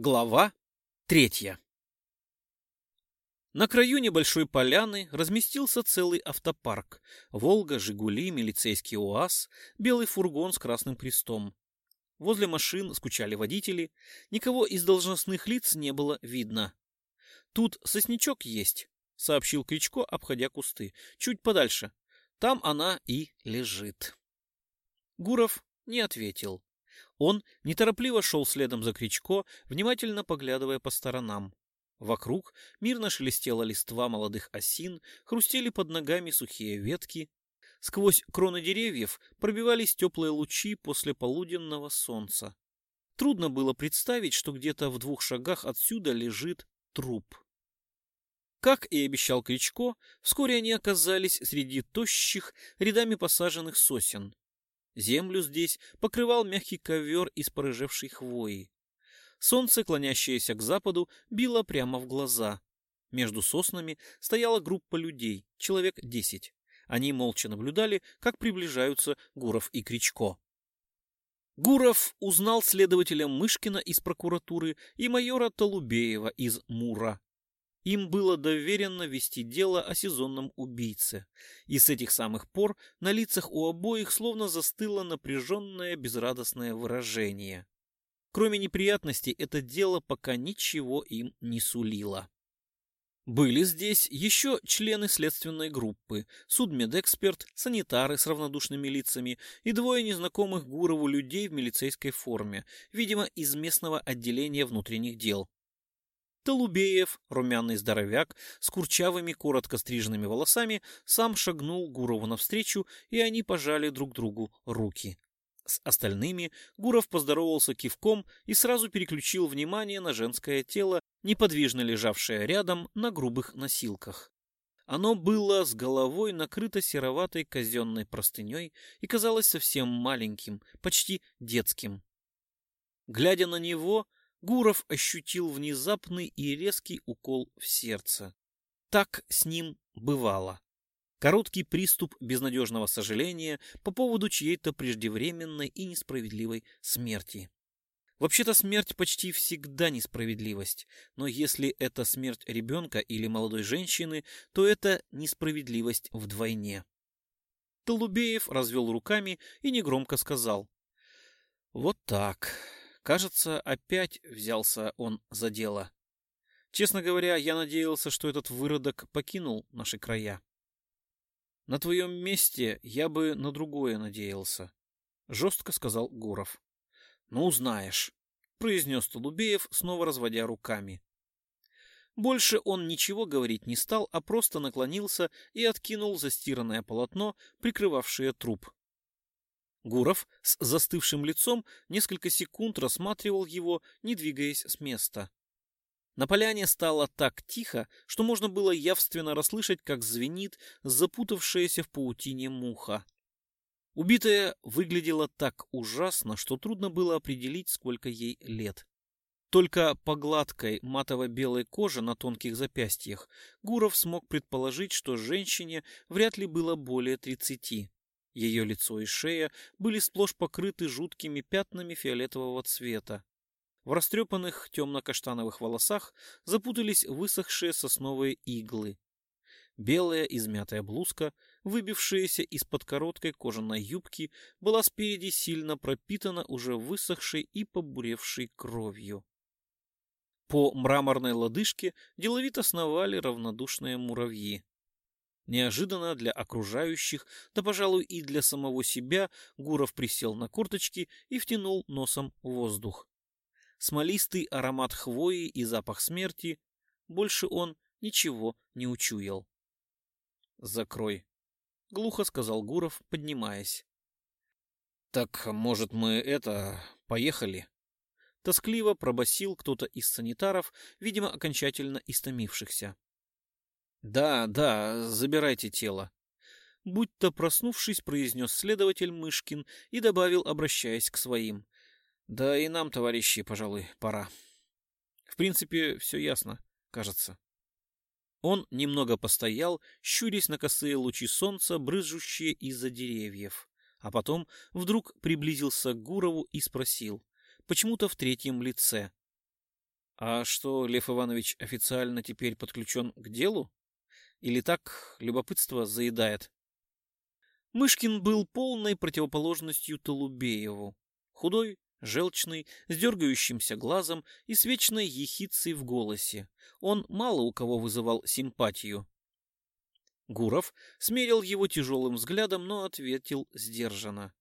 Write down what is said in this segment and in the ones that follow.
Глава третья На краю небольшой поляны разместился целый автопарк. Волга, Жигули, милицейский УАЗ, белый фургон с красным крестом. Возле машин скучали водители, никого из должностных лиц не было видно. «Тут сосничок есть», — сообщил Кричко, обходя кусты. «Чуть подальше. Там она и лежит». Гуров не ответил. Он неторопливо шел следом за Кричко, внимательно поглядывая по сторонам. Вокруг мирно шелестела листва молодых осин, хрустели под ногами сухие ветки. Сквозь кроны деревьев пробивались теплые лучи после полуденного солнца. Трудно было представить, что где-то в двух шагах отсюда лежит труп. Как и обещал Кричко, вскоре они оказались среди тощих, рядами посаженных сосен. Землю здесь покрывал мягкий ковер из порыжевшей хвои. Солнце, клонящееся к западу, било прямо в глаза. Между соснами стояла группа людей, человек десять. Они молча наблюдали, как приближаются Гуров и Кричко. Гуров узнал следователя Мышкина из прокуратуры и майора Толубеева из МУРа. Им было доверено вести дело о сезонном убийце, и с этих самых пор на лицах у обоих словно застыло напряженное безрадостное выражение. Кроме неприятностей, это дело пока ничего им не сулило. Были здесь еще члены следственной группы, судмедэксперт, санитары с равнодушными лицами и двое незнакомых Гурову людей в милицейской форме, видимо, из местного отделения внутренних дел. Толубеев, румяный здоровяк, с курчавыми, коротко стриженными волосами, сам шагнул Гурову навстречу, и они пожали друг другу руки. С остальными Гуров поздоровался кивком и сразу переключил внимание на женское тело, неподвижно лежавшее рядом на грубых носилках. Оно было с головой накрыто сероватой казенной простыней и казалось совсем маленьким, почти детским. Глядя на него, Гуров ощутил внезапный и резкий укол в сердце. Так с ним бывало. Короткий приступ безнадежного сожаления по поводу чьей-то преждевременной и несправедливой смерти. Вообще-то смерть почти всегда несправедливость, но если это смерть ребенка или молодой женщины, то это несправедливость вдвойне. Толубеев развел руками и негромко сказал. «Вот так. Кажется, опять взялся он за дело. Честно говоря, я надеялся, что этот выродок покинул наши края. На твоем месте я бы на другое надеялся, — жестко сказал Гуров. — Ну, знаешь, — произнес Толубеев, снова разводя руками. Больше он ничего говорить не стал, а просто наклонился и откинул застиранное полотно, прикрывавшее труп. Гуров с застывшим лицом несколько секунд рассматривал его, не двигаясь с места. На поляне стало так тихо, что можно было явственно расслышать, как звенит запутавшаяся в паутине муха. Убитая выглядела так ужасно, что трудно было определить, сколько ей лет. Только по гладкой матово-белой коже на тонких запястьях Гуров смог предположить, что женщине вряд ли было более тридцати. Ее лицо и шея были сплошь покрыты жуткими пятнами фиолетового цвета. В растрепанных темно-каштановых волосах запутались высохшие сосновые иглы. Белая измятая блузка, выбившаяся из-под короткой кожаной юбки, была спереди сильно пропитана уже высохшей и побуревшей кровью. По мраморной лодыжке деловито сновали равнодушные муравьи. Неожиданно для окружающих, да, пожалуй, и для самого себя, Гуров присел на корточки и втянул носом воздух. Смолистый аромат хвои и запах смерти, больше он ничего не учуял. «Закрой», — глухо сказал Гуров, поднимаясь. «Так, может, мы это... поехали?» Тоскливо пробасил кто-то из санитаров, видимо, окончательно истомившихся. Да, да, забирайте тело. Будь-то проснувшись, произнес следователь Мышкин и добавил, обращаясь к своим. Да и нам, товарищи, пожалуй, пора. В принципе, все ясно, кажется. Он немного постоял, щурясь на косые лучи солнца, брызжущие из-за деревьев, а потом вдруг приблизился к Гурову и спросил, почему-то в третьем лице. А что, Лев Иванович официально теперь подключен к делу? Или так любопытство заедает? Мышкин был полной противоположностью Толубееву. Худой, желчный, с дергающимся глазом и с вечной ехицей в голосе. Он мало у кого вызывал симпатию. Гуров смерил его тяжелым взглядом, но ответил сдержанно.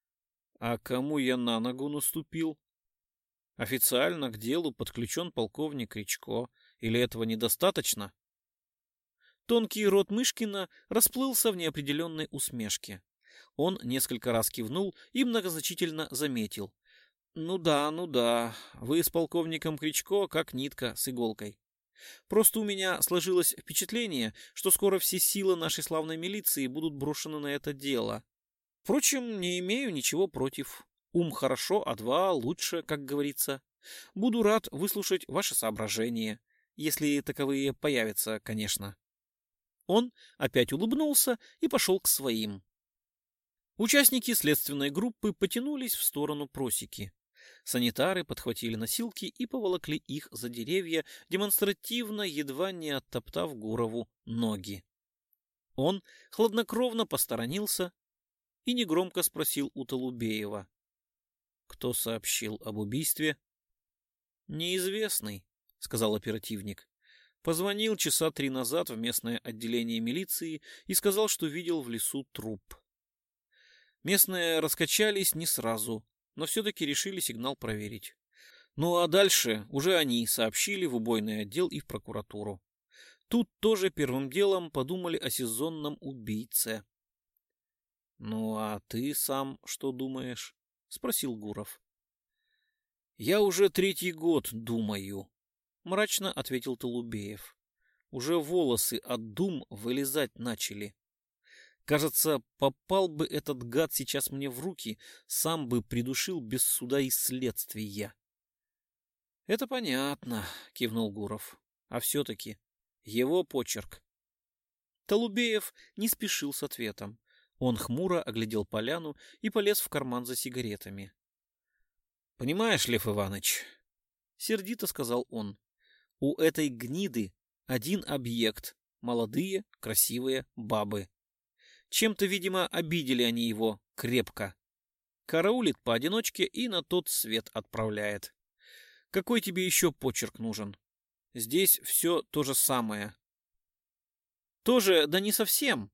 — А кому я на ногу наступил? Официально к делу подключен полковник Кричко. Или этого недостаточно? Тонкий рот Мышкина расплылся в неопределенной усмешке. Он несколько раз кивнул и многозначительно заметил. «Ну да, ну да, вы с полковником Кричко как нитка с иголкой. Просто у меня сложилось впечатление, что скоро все силы нашей славной милиции будут брошены на это дело. Впрочем, не имею ничего против. Ум хорошо, а два лучше, как говорится. Буду рад выслушать ваши соображения, если таковые появятся, конечно». Он опять улыбнулся и пошел к своим. Участники следственной группы потянулись в сторону просеки. Санитары подхватили носилки и поволокли их за деревья, демонстративно, едва не оттоптав Гурову ноги. Он хладнокровно посторонился и негромко спросил у Толубеева. Кто сообщил об убийстве? Неизвестный, сказал оперативник. Позвонил часа три назад в местное отделение милиции и сказал, что видел в лесу труп. Местные раскачались не сразу, но все-таки решили сигнал проверить. Ну а дальше уже они сообщили в убойный отдел и в прокуратуру. Тут тоже первым делом подумали о сезонном убийце. — Ну а ты сам что думаешь? — спросил Гуров. — Я уже третий год думаю, мрачно ответил Толубеев. Уже волосы от дум вылезать начали. Кажется, попал бы этот гад сейчас мне в руки, сам бы придушил без суда и следствия. — Это понятно, — кивнул Гуров. — А все-таки его почерк. Толубеев не спешил с ответом. Он хмуро оглядел поляну и полез в карман за сигаретами. — Понимаешь, Лев Иванович, — сердито сказал он, у этой гниды один объект — молодые, красивые бабы. Чем-то, видимо, обидели они его крепко. Караулит поодиночке и на тот свет отправляет. Какой тебе еще почерк нужен? Здесь все то же самое. Тоже, да не совсем,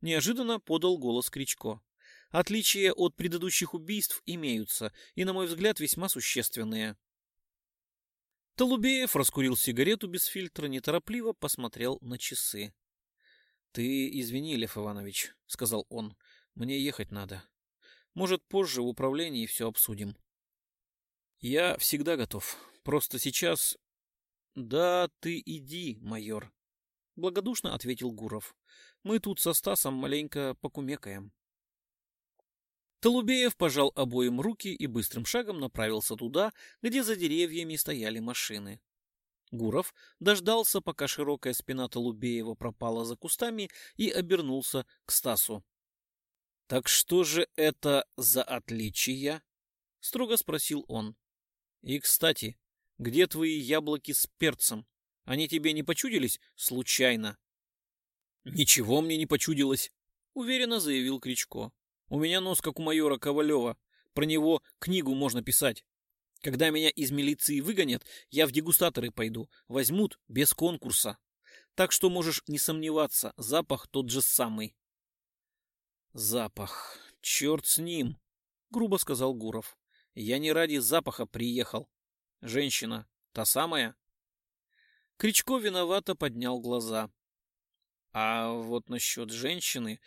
неожиданно подал голос Кричко. Отличия от предыдущих убийств имеются, и, на мой взгляд, весьма существенные. Толубеев раскурил сигарету без фильтра, неторопливо посмотрел на часы. — Ты извини, Лев Иванович, — сказал он, — мне ехать надо. Может, позже в управлении все обсудим. — Я всегда готов. Просто сейчас... — Да, ты иди, майор, — благодушно ответил Гуров. — Мы тут со Стасом маленько покумекаем. Толубеев пожал обоим руки и быстрым шагом направился туда, где за деревьями стояли машины. Гуров дождался, пока широкая спина Толубеева пропала за кустами, и обернулся к Стасу. — Так что же это за отличия? — строго спросил он. — И, кстати, где твои яблоки с перцем? Они тебе не почудились случайно? — Ничего мне не почудилось, — уверенно заявил Кричко. У меня нос, как у майора Ковалева. Про него книгу можно писать. Когда меня из милиции выгонят, я в дегустаторы пойду. Возьмут без конкурса. Так что можешь не сомневаться, запах тот же самый. Запах. Черт с ним, грубо сказал Гуров. Я не ради запаха приехал. Женщина, та самая? Кричко виновато поднял глаза. А вот насчет женщины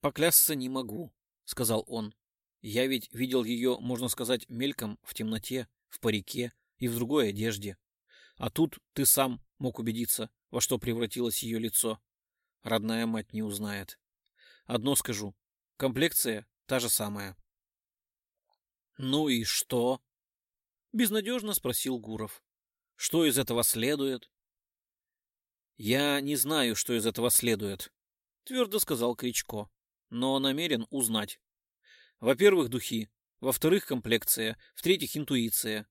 поклясться не могу. — сказал он. «Я ведь видел ее, можно сказать, мельком, в темноте, в парике и в другой одежде. А тут ты сам мог убедиться, во что превратилось ее лицо. Родная мать не узнает. Одно скажу, комплекция та же самая». «Ну и что?» — безнадежно спросил Гуров. «Что из этого следует?» «Я не знаю, что из этого следует», — твердо сказал Кричко но намерен узнать. Во-первых, духи. Во-вторых, комплекция. В-третьих, интуиция.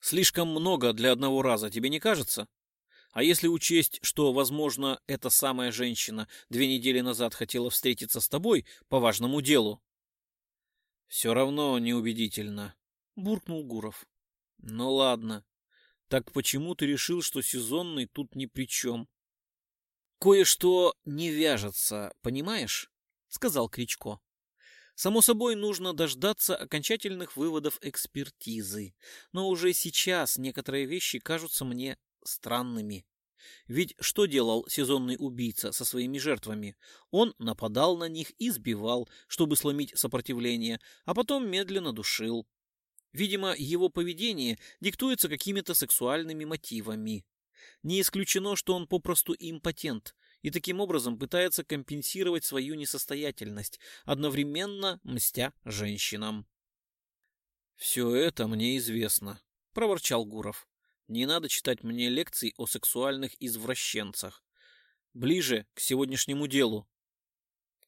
Слишком много для одного раза, тебе не кажется? А если учесть, что, возможно, эта самая женщина две недели назад хотела встретиться с тобой по важному делу? Все равно неубедительно, буркнул Гуров. Ну ладно. Так почему ты решил, что сезонный тут ни при чем? Кое-что не вяжется, понимаешь? Сказал Кричко. Само собой, нужно дождаться окончательных выводов экспертизы, но уже сейчас некоторые вещи кажутся мне странными. Ведь что делал сезонный убийца со своими жертвами? Он нападал на них и сбивал, чтобы сломить сопротивление, а потом медленно душил. Видимо, его поведение диктуется какими-то сексуальными мотивами. Не исключено, что он попросту импотент, и таким образом пытается компенсировать свою несостоятельность, одновременно мстя женщинам. «Все это мне известно», — проворчал Гуров. «Не надо читать мне лекций о сексуальных извращенцах. Ближе к сегодняшнему делу».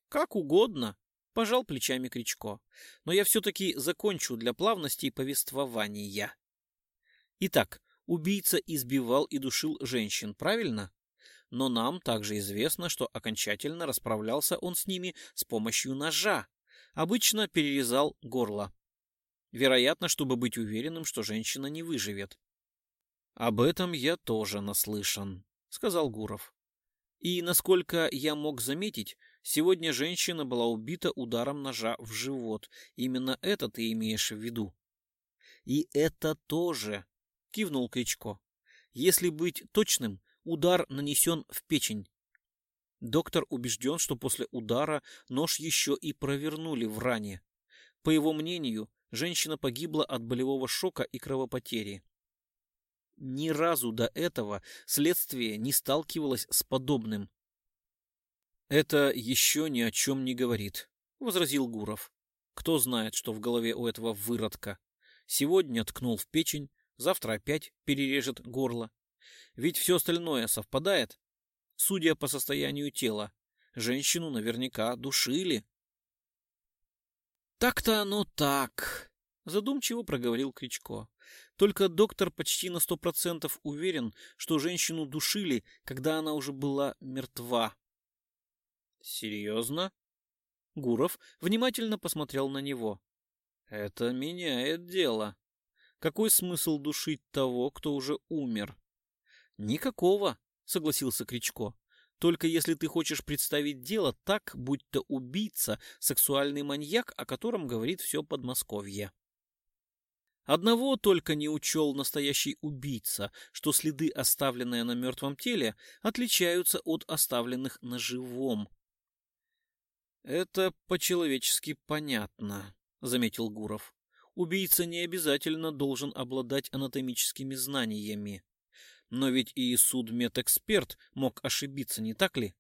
«Как угодно», — пожал плечами Кричко. «Но я все-таки закончу для плавности повествования». Итак, убийца избивал и душил женщин, правильно? но нам также известно, что окончательно расправлялся он с ними с помощью ножа. Обычно перерезал горло. Вероятно, чтобы быть уверенным, что женщина не выживет. «Об этом я тоже наслышан», — сказал Гуров. «И, насколько я мог заметить, сегодня женщина была убита ударом ножа в живот. Именно это ты имеешь в виду?» «И это тоже», — кивнул Кричко. «Если быть точным, Удар нанесен в печень. Доктор убежден, что после удара нож еще и провернули в ране. По его мнению, женщина погибла от болевого шока и кровопотери. Ни разу до этого следствие не сталкивалось с подобным. «Это еще ни о чем не говорит», — возразил Гуров. «Кто знает, что в голове у этого выродка. Сегодня ткнул в печень, завтра опять перережет горло. Ведь все остальное совпадает. Судя по состоянию тела, женщину наверняка душили. Так-то оно так, задумчиво проговорил Кричко. Только доктор почти на сто процентов уверен, что женщину душили, когда она уже была мертва. Серьезно? Гуров внимательно посмотрел на него. Это меняет дело. Какой смысл душить того, кто уже умер? Никакого, согласился Кричко. Только если ты хочешь представить дело так, будто убийца — сексуальный маньяк, о котором говорит все Подмосковье. Одного только не учел настоящий убийца, что следы, оставленные на мертвом теле, отличаются от оставленных на живом. «Это по-человечески понятно», — заметил Гуров. «Убийца не обязательно должен обладать анатомическими знаниями. Но ведь и судмедэксперт мог ошибиться, не так ли?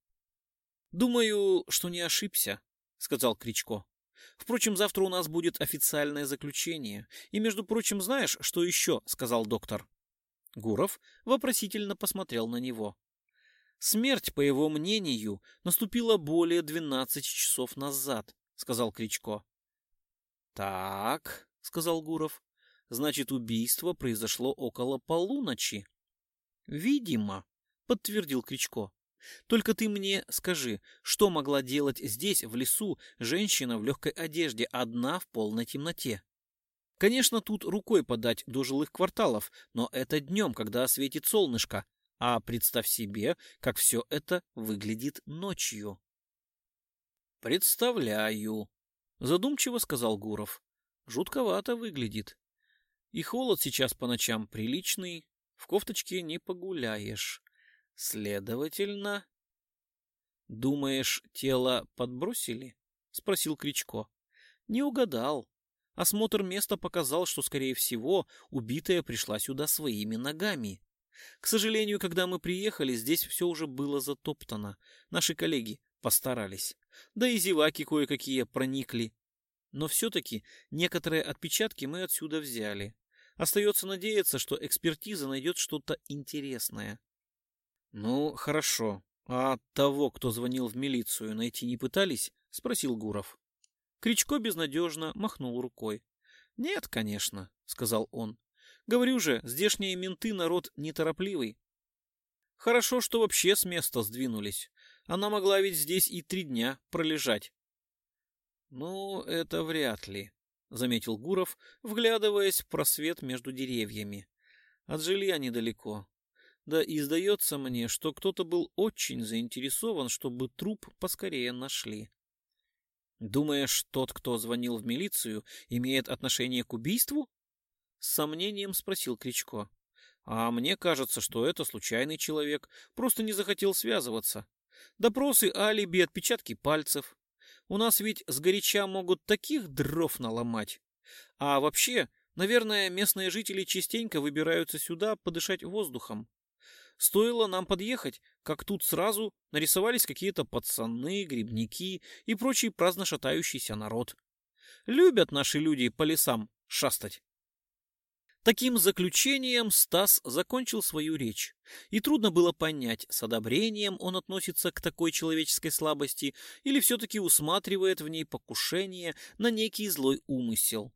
Думаю, что не ошибся, сказал Кричко. Впрочем, завтра у нас будет официальное заключение. И, между прочим, знаешь, что еще? сказал доктор. Гуров вопросительно посмотрел на него. Смерть, по его мнению, наступила более двенадцати часов назад, сказал Кричко. Так, сказал Гуров. Значит, убийство произошло около полуночи. Видимо, подтвердил Кричко. Только ты мне скажи, что могла делать здесь, в лесу, женщина в легкой одежде, одна в полной темноте? Конечно, тут рукой подать до жилых кварталов, но это днем, когда светит солнышко. А представь себе, как все это выглядит ночью. Представляю, задумчиво сказал Гуров. Жутковато выглядит. И холод сейчас по ночам приличный, в кофточке не погуляешь. Следовательно... «Думаешь, тело подбросили?» — спросил Кричко. «Не угадал. Осмотр места показал, что, скорее всего, убитая пришла сюда своими ногами. К сожалению, когда мы приехали, здесь все уже было затоптано. Наши коллеги постарались. Да и зеваки кое-какие проникли. Но все-таки некоторые отпечатки мы отсюда взяли. Остается надеяться, что экспертиза найдет что-то интересное. Ну, хорошо. А того, кто звонил в милицию, найти не пытались? Спросил Гуров. Кричко безнадежно махнул рукой. Нет, конечно, сказал он. Говорю же, здешние менты народ неторопливый. Хорошо, что вообще с места сдвинулись. Она могла ведь здесь и три дня пролежать. Ну, это вряд ли, заметил Гуров, вглядываясь в просвет между деревьями. От жилья недалеко. Да и сдается мне, что кто-то был очень заинтересован, чтобы труп поскорее нашли. Думаешь, тот, кто звонил в милицию, имеет отношение к убийству? С сомнением спросил Кричко. А мне кажется, что это случайный человек, просто не захотел связываться. Допросы, алиби, отпечатки пальцев. У нас ведь сгоряча могут таких дров наломать. А вообще, наверное, местные жители частенько выбираются сюда подышать воздухом. Стоило нам подъехать, как тут сразу нарисовались какие-то пацаны, грибники и прочий праздно шатающийся народ. Любят наши люди по лесам шастать. Таким заключением Стас закончил свою речь, и трудно было понять, с одобрением он относится к такой человеческой слабости или все-таки усматривает в ней покушение на некий злой умысел.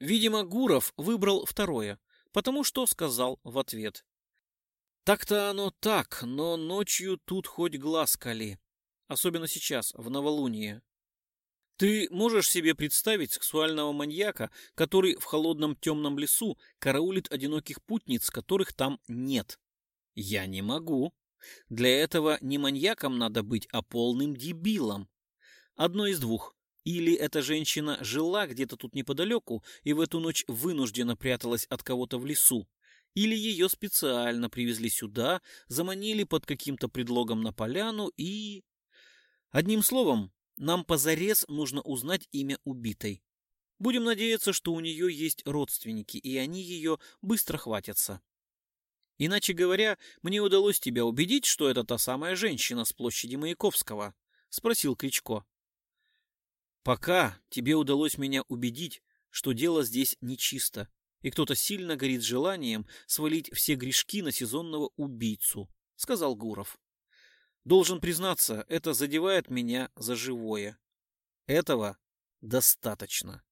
Видимо, Гуров выбрал второе, потому что сказал в ответ. Так-то оно так, но ночью тут хоть глаз кали. Особенно сейчас, в новолуние. Ты можешь себе представить сексуального маньяка, который в холодном темном лесу караулит одиноких путниц, которых там нет? Я не могу. Для этого не маньяком надо быть, а полным дебилом. Одно из двух. Или эта женщина жила где-то тут неподалеку и в эту ночь вынужденно пряталась от кого-то в лесу, или ее специально привезли сюда, заманили под каким-то предлогом на поляну и... Одним словом, нам позарез нужно узнать имя убитой. Будем надеяться, что у нее есть родственники, и они ее быстро хватятся. Иначе говоря, мне удалось тебя убедить, что это та самая женщина с площади Маяковского? Спросил Кричко. Пока тебе удалось меня убедить, что дело здесь нечисто, и кто-то сильно горит желанием свалить все грешки на сезонного убийцу, сказал Гуров. Должен признаться, это задевает меня за живое. Этого достаточно.